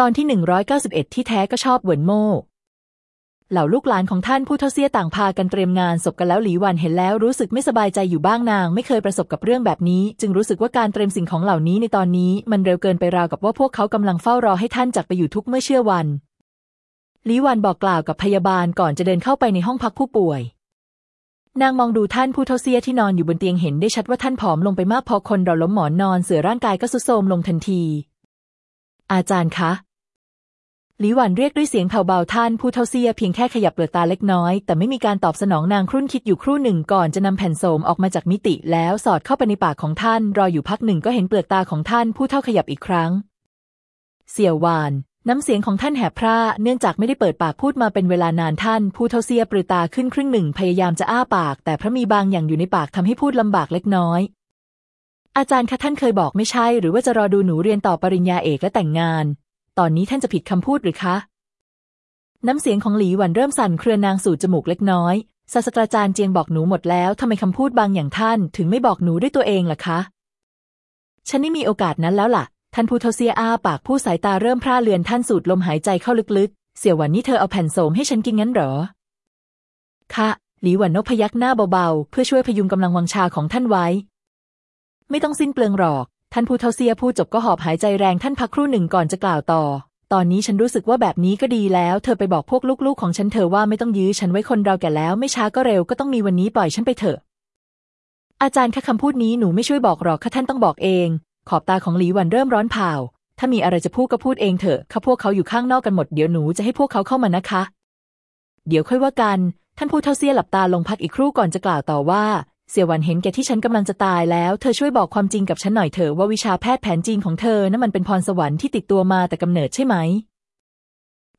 ตอนที่ 191 ที่แท้ก็ชอบเหวินโม่เหล่าลูกหลานของท่านผู้เท่าเสียต่างพากันเตรียมงานศพกันแล้วหลีหวันเห็นแล้วรู้สึกไม่สบายใจอยู่บ้างนาง ไม่เคยประสบกับเรื่องแบบนี้ จึงรู้สึกว่าการเตรียมสิ่งของเหล่านี้ในตอนนี้ มันเร็วเกินไปราวกับว่าพวกเขากำลังเฝ้ารอให้ท่านจากไปอยู่ทุกเมื่อเชื่อวันหลีหวันบอกกล่าวกับพยาบาลก่อนจะเดินเข้าไปในห้องพักผู้ป่วย นางมองดูท่านผู้เท่าเสียที่นอนอยู่บนเตียงเห็นได้ชัดว่าท่านผอมลงไปมากพอคนเราล้มหมอนนอนเสือร่างกายก็สุดโทรมลงทันที อาจารย์คะ หลีหวันเรียกด้วยเสียงแผ่วเบาท่านผู้เท่าเซียเพียงแค่ขยับเปลือกตาเล็กน้อย แต่ไม่มีการตอบสนองนางครุ่นคิดอยู่ครู่หนึ่งก่อนจะนำแผ่นโสมออกมาจากมิติแล้วสอดเข้าไปในปากของท่าน รออยู่พักหนึ่งก็เห็นเปลือกตาของท่านผู้เท่าขยับอีกครั้ง เสี่ยวหวาน น้ำเสียงของท่านแหบพร่าเนื่องจากไม่ได้เปิดปากพูดมาเป็นเวลานานท่าน ผู้เท่าเซียปลือตาขึ้นครึ่งหนึ่งพยายามจะอ้าปาก แต่พระมีบางอย่างอยู่ในปากทำให้พูดลำบากเล็กน้อยอาจารย์คะท่านเคยบอกไม่ใช่ หรือว่าจะรอดูหนูเรียนต่อปริญญาเอกและแต่งงาน ตอนนี้ท่านจะผิดคำพูดหรือคะ น้ำเสียงของหลีหวันเริ่มสั่นเครือนางสู่จมูกเล็กน้อย ศาสตราจารย์เจียงบอกหนูหมดแล้วทำไมคำพูดบางอย่างท่านถึงไม่บอกหนูด้วยตัวเองล่ะคะ ฉันนี่มีโอกาสนั้นแล้วล่ะ ท่านผู้เทเซียอาปากผู้สายตาเริ่มพร่าเลือนท่านสูดลมหายใจเข้าลึกๆ เสี่ยวหวันนี่เธอเอาแผ่นโสมให้ฉันกินงั้นเหรอ ค่ะหลีหวันนกพยักหน้าเบาๆ เพื่อช่วยพยุงกำลังวังชาของท่านไว้ ไม่ต้องสิ้นเปลืองหรอก ท่านผู้เทาเซียพูดจบก็หอบหายใจแรงท่านพักครู่หนึ่งก่อนจะกล่าวต่อ ตอนนี้ฉันรู้สึกว่าแบบนี้ก็ดีแล้ว เธอไปบอกพวกลูกๆของฉันเธอว่าไม่ต้องยื้อฉันไว้คนเราแก่แล้ว ไม่ช้าก็เร็วก็ต้องมีวันนี้ปล่อยฉันไปเถอะ อาจารย์คะคำพูดนี้หนูไม่ช่วยบอกหรอกค่ะท่านต้องบอกเอง ขอบตาของหลีหวันเริ่มร้อนเผาถ้ามีอะไรจะพูดก็พูดเองเถอะข้าพวกเขาอยู่ข้างนอกกันหมดเดี๋ยวหนูจะให้พวกเขาเข้ามานะคะ เดี๋ยวค่อยว่ากัน ท่านผู้เท่าเสียหลับตาลงพักอีกครู่ก่อนจะกล่าวต่อว่า เสี่ยหวันเห็นแก่ที่ฉันกำลังจะตายแล้ว เธอช่วยบอกความจริงกับฉันหน่อยเถอะว่าวิชาแพทย์แผนจีนของเธอนั้นมันเป็นพรสวรรค์ที่ติดตัวมาแต่กำเนิดใช่ไหม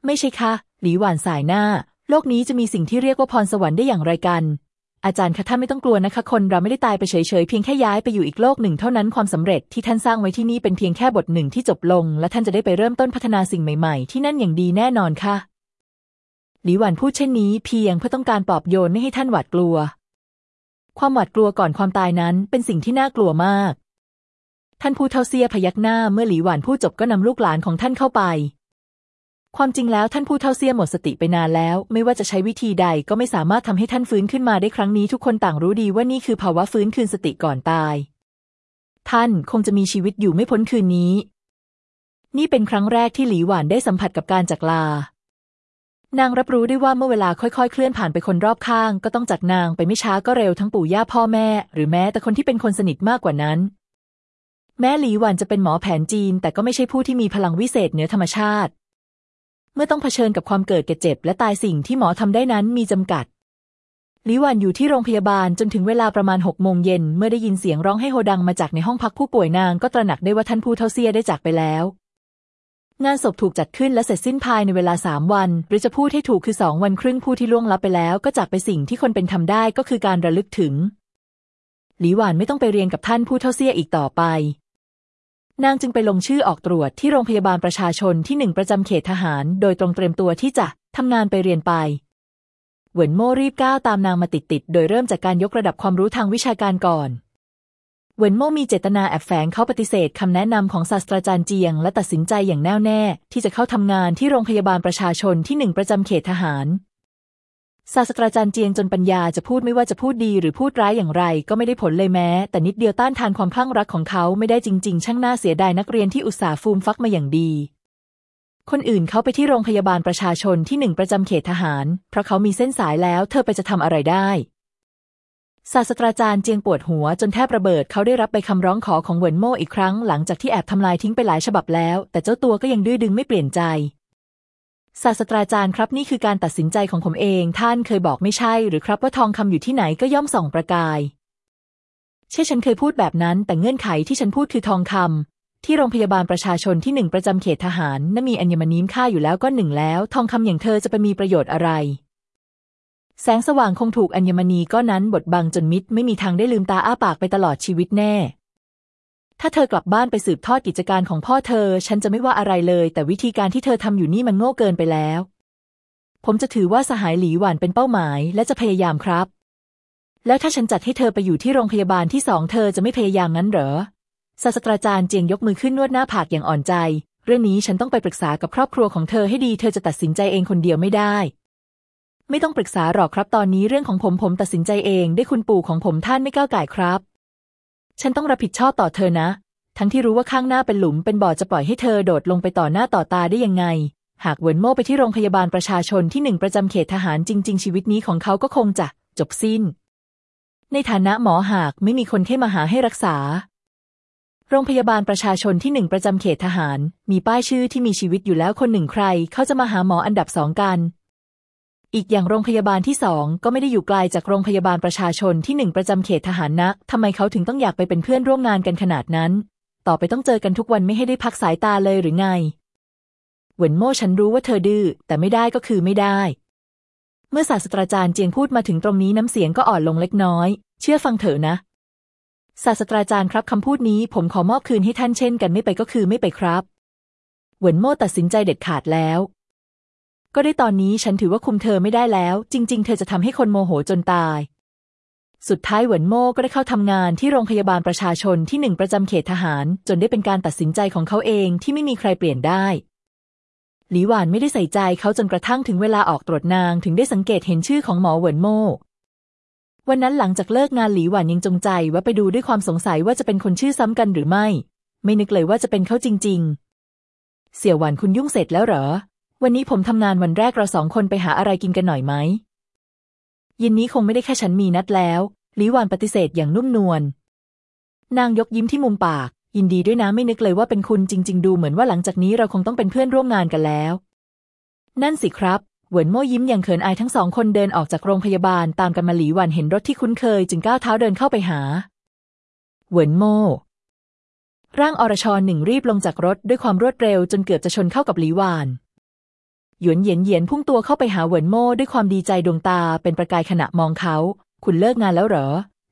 ไม่ใช่คะหลีหวานสายหน้า โลกนี้จะมีสิ่งที่เรียกว่าพรสวรรค์ได้อย่างไรกัน อาจารย์คะท่านไม่ต้องกลัวนะคะ คนเราไม่ได้ตายไปเฉยๆเพียงแค่ย้ายไปอยู่อีกโลกหนึ่งเท่านั้นความสำเร็จที่ท่านสร้างไว้ที่นี่เป็นเพียงแค่บทหนึ่งที่จบลง และท่านจะได้ไปเริ่มต้นพัฒนาสิ่งใหม่ๆ ที่นั่นอย่างดีแน่นอนค่ะ หลีหวานพูดเช่นนี้ เพียงเพื่อต้องการปลอบโยนไม่ให้ท่านหวาดกลัว ความหวาดกลัวก่อนความตายนั้นเป็นสิ่งที่น่ากลัวมาก ท่านผู้เท่าเซียพยักหน้าเมื่อหลีหวานพูดจบก็นำลูกหลานของท่านเข้าไป ความจริงแล้วท่านผู้เท่าเสียหมดสติไปนานแล้ว ไม่ว่าจะใช้วิธีใดก็ไม่สามารถทำให้ท่านฟื้นขึ้นมาได้ครั้งนี้ทุกคนต่างรู้ดีว่านี่คือภาวะฟื้นคืนสติก่อนตาย ท่านคงจะมีชีวิตอยู่ไม่พ้นคืนนี้ นี่เป็นครั้งแรกที่หลีหวานได้สัมผัสกับการจากลา นางรับรู้ได้ว่าเมื่อเวลาค่อยๆ เคลื่อนผ่านไปคนรอบข้าง ก็ต้องจากนางไปไม่ช้าก็เร็วทั้งปู่ย่าพ่อแม่ หรือแม้แต่คนที่เป็นคนสนิทมากกว่านั้น แม้หลีหวานจะเป็นหมอแผนจีน แต่ก็ไม่ใช่ผู้ที่มีพลังวิเศษเหนือธรรมชาติ เมื่อต้องเผชิญกับความเกิดแก่เจ็บ และตายสิ่งที่หมอทำได้นั้นมีจำกัดหลิวันอยู่ที่โรงพยาบาลจนถึงเวลาประมาณหกโมงเย็นเมื่อได้ยินเสียงร้องให้โฮดังมาจากในห้องพักผู้ป่วยนางก็ตระหนักได้ว่าท่านผู้เท่าเซียได้จากไปแล้ว งานศพถูกจัดขึ้นและเสร็จสิ้นภายในเวลาสามวัน หรือจะพูดให้ถูกคือสองวันครึ่งผู้ที่ล่วงลับไปแล้ว ก็จากไปสิ่งที่คนเป็นทำได้ก็คือการระลึกถึง หลีหวานไม่ต้องไปเรียนกับท่านผู้เท่าเซียอีกต่อไป นางจึงไปลงชื่อออกตรวจที่โรงพยาบาลประชาชนที่หนึ่งประจำเขตทหาร โดยตรงเตรียมตัวที่จะทำงานไปเรียนไปเหวินโม่รีบก้าวตามนางมาติดๆ โดยเริ่มจากการยกระดับความรู้ทางวิชาการก่อน เวินโมมีเจตนาแอบแฝงเขาปฏิเสธคำแนะนำของศาสตราจารย์เจียง และตัดสินใจอย่างแน่วแน่ ที่จะเข้าทำงานที่โรงพยาบาลประชาชนที่หนึ่งประจำเขตทหาร ศาสตราจารย์เจียงจนปัญญาจะพูดไม่ว่าจะพูดดีหรือพูดร้ายอย่างไร ก็ไม่ได้ผลเลยแม้ แต่นิดเดียวต้านทานความคลั่งรักของเขาไม่ได้จริง ๆ ช่างน่าเสียดายนักเรียนที่อุตส่าห์ฟูมฟักมาอย่างดีคนอื่นเขาไปที่โรงพยาบาลประชาชนที่หนึ่งประจำเขตทหาร เพราะเขามีเส้นสายแล้ว เธอไปจะทำอะไรได้ ศาสตราจารย์เจียงปวดหัวจนแทบระเบิดเขาได้รับไปคำร้องขอของเหวินโม่อีกครั้งหลังจากที่แอบทำลายทิ้งไปหลายฉบับแล้ว แต่เจ้าตัวก็ยังดื้อดึงไม่เปลี่ยนใจ ศาสตราจารย์ครับนี่คือการตัดสินใจของผมเอง ท่านเคยบอกไม่ใช่ หรือครับว่าทองคำอยู่ที่ไหนก็ย่อมส่องประกาย ใช่ฉันเคยพูดแบบนั้น แต่เงื่อนไขที่ฉันพูดคือทองคำที่โรงพยาบาลประชาชนที่หนึ่งประจำเขตทหารนั้นมีอัญมณีค่าอยู่แล้วก็หนึ่งแล้ว ทองคำอย่างเธอจะไปมีประโยชน์อะไร แสงสว่างคงถูกอัญมณีก้อนนั้นบดบังจนมิดไม่มีทางได้ลืมตาอ้าปากไปตลอดชีวิตแน่ ถ้าเธอกลับบ้านไปสืบทอดกิจการของพ่อเธอ ฉันจะไม่ว่าอะไรเลย แต่วิธีการที่เธอทำอยู่นี่มันโง่เกินไปแล้ว ผมจะถือว่าสหายหลีหวานเป็นเป้าหมาย และจะพยายามครับ แล้วถ้าฉันจัดให้เธอไปอยู่ที่โรงพยาบาลที่สองเธอจะไม่พยายามนั้นเหรอศาสตราจารย์เจียงยกมือขึ้นนวดหน้าผากอย่างอ่อนใจ เรื่องนี้ฉันต้องไปปรึกษากับครอบครัวของเธอให้ดี เธอจะตัดสินใจเองคนเดียวไม่ได้ ไม่ต้องปรึกษาหรอกครับตอนนี้เรื่องของผมผมตัดสินใจเอง ได้คุณปู่ของผมท่านไม่ก้าวไก่ครับ ฉันต้องรับผิดชอบต่อเธอนะ ทั้งที่รู้ว่าข้างหน้าเป็นหลุมเป็นบ่อจะปล่อยให้เธอโดดลงไปต่อหน้าต่อตาได้ยังไง หากเวินโม่ไปที่โรงพยาบาลประชาชนที่หนึ่งประจำเขตทหารจริง ๆ ชีวิตนี้ของเขาก็คงจะจบสิ้น ในฐานะหมอหากไม่มีคนเข้มาหาให้รักษา โรงพยาบาลประชาชนที่หนึ่งประจำเขตทหาร มีป้ายชื่อที่มีชีวิตอยู่แล้วคนหนึ่งใคร เขาจะมาหาหมออันดับสองกัน อีกอย่างโรงพยาบาลที่สองก็ไม่ได้อยู่ไกลจากโรงพยาบาลประชาชนที่หนึ่งประจำเขตทหารนักทำไมเขาถึงต้องอยากไปเป็นเพื่อนร่วมงานกันขนาดนั้น ต่อไปต้องเจอกันทุกวันไม่ให้ได้พักสายตาเลยหรือไง เหวินโม่ฉันรู้ว่าเธอดื้อแต่ไม่ได้ก็คือไม่ได้ เมื่อศาสตราจารย์เจียงพูดมาถึงตรงนี้น้ำเสียงก็อ่อนลงเล็กน้อย เชื่อฟังเถอะนะ ศาสตราจารย์ครับคำพูดนี้ผมขอมอบคืนให้ท่านเช่นกันไม่ไปก็คือไม่ไปครับเหวินโม่ตัดสินใจเด็ดขาดแล้ว ก็ได้ตอนนี้ฉันถือว่าคุมเธอไม่ได้แล้ว จริง ๆ เธอจะทำให้คนโมโหจนตาย สุดท้ายเหวินโม่ก็ได้เข้าทำงานที่โรงพยาบาลประชาชนที่หนึ่งประจำเขตทหาร จนได้เป็นการตัดสินใจของเขาเองที่ไม่มีใครเปลี่ยนได้หลีหวานไม่ได้ใส่ใจเขาจนกระทั่งถึงเวลาออกตรวจนางถึงได้สังเกตเห็นชื่อของหมอเหวินโม่วันนั้นหลังจากเลิกงานหลีหวานยังจงใจว่าไปดูด้วยความสงสัยว่าจะเป็นคนชื่อซ้ำกันหรือไม่ ไม่นึกเลยว่าจะเป็นเขาจริง ๆ เสี่ยวหวานคุณยุ่งเสร็จแล้วเหรอ วันนี้ผมทำงานวันแรกเราสองคนไปหาอะไรกินกันหน่อยไหมเย็นนี้คงไม่ได้แค่ฉันมีนัดแล้วลีหวานปฏิเสธอย่างนุ่มนวลนางยกยิ้มที่มุมปาก ยินดีด้วยนะไม่นึกเลยว่าเป็นคุณจริง ๆ ดูเหมือนว่าหลังจากนี้เราคงต้องเป็นเพื่อนร่วมงานกันแล้ว นั่นสิครับเหวินโม่ยิ้มอย่างเขินอายทั้งสองคนเดินออกจากโรงพยาบาลตามกันมาหลีหวันเห็นรถที่คุ้นเคยจึงก้าวเท้าเดินเข้าไปหา เหวินโม่ร่างอรชรหนึ่งรีบลงจากรถด้วยความรวดเร็วจนเกือบจะชนเข้ากับหลีหวาน หยวนเหยียนเหยียนพุ่งตัวเข้าไปหาเหวินโม่ด้วยความดีใจดวงตาเป็นประกายขณะมองเขา คุณเลิกงานแล้วเหรอ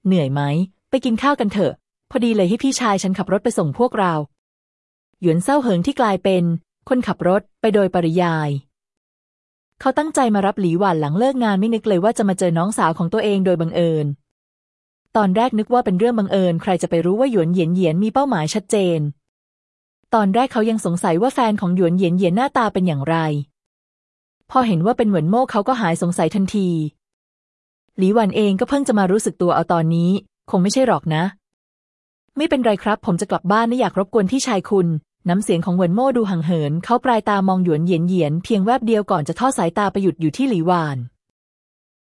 เหนื่อยไหม ไปกินข้าวกันเถอะ พอดีเลยให้พี่ชายฉันขับรถไปส่งพวกเรา หยวนเศร้าเหิงที่กลายเป็น คนขับรถไปโดยปริยาย เขาตั้งใจมารับหลีหวานหลังเลิกงานไม่นึกเลยว่าจะมาเจอน้องสาวของตัวเองโดยบังเอิญ ตอนแรกนึกว่าเป็นเรื่องบังเอิญ ใครจะไปรู้ว่าหยวนเหยียนเหยียนมีเป้าหมายชัดเจน ตอนแรกเขายังสงสัยว่าแฟนของหยวนเหยียนเหยียนหน้าตาเป็นอย่างไร พอเห็นว่าเป็นเหวินโม่เขาก็หายสงสัยทันที หลีหวันเองก็เพิ่งจะมารู้สึกตัวเอาตอนนี้ คงไม่ใช่หรอกนะ ไม่เป็นไรครับ ผมจะกลับบ้านไม่อยากรบกวนที่ชายคุณ น้ำเสียงของเหวินโม่ดูห่างเหิน เขาปลายตามองหยวนเหยียนเหยียนเพียงแวบเดียวก่อนจะทอดสายตาไปหยุดอยู่ที่หลีหวาน